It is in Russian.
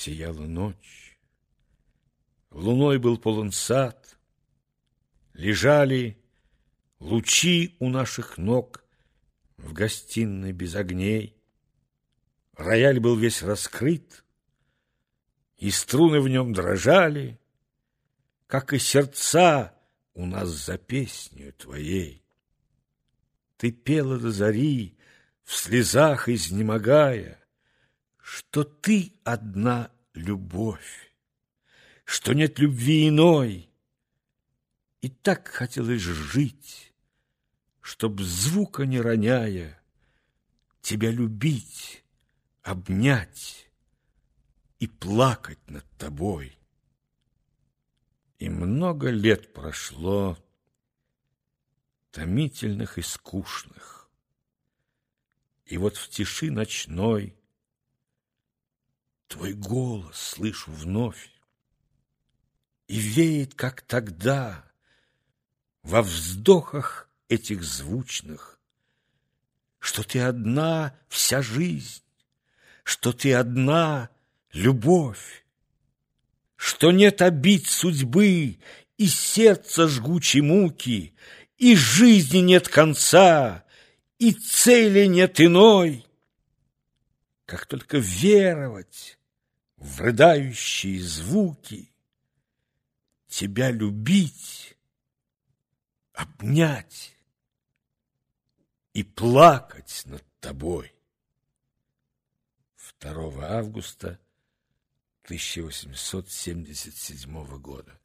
Сияла ночь, луной был полон сад, Лежали лучи у наших ног В гостиной без огней. Рояль был весь раскрыт, И струны в нем дрожали, Как и сердца у нас за песню твоей. Ты пела до зари, в слезах изнемогая, Что ты одна любовь, Что нет любви иной. И так хотелось жить, Чтоб звука не роняя, Тебя любить, обнять И плакать над тобой. И много лет прошло, Томительных и скучных. И вот в тиши ночной Твой голос слышу вновь, И веет, как тогда, Во вздохах этих звучных, Что ты одна вся жизнь, Что ты одна любовь, что нет обид судьбы и сердца жгучей муки, и жизни нет конца, и цели нет иной. Как только веровать в рыдающие звуки, тебя любить, обнять и плакать над тобой. 2 августа 1877 года.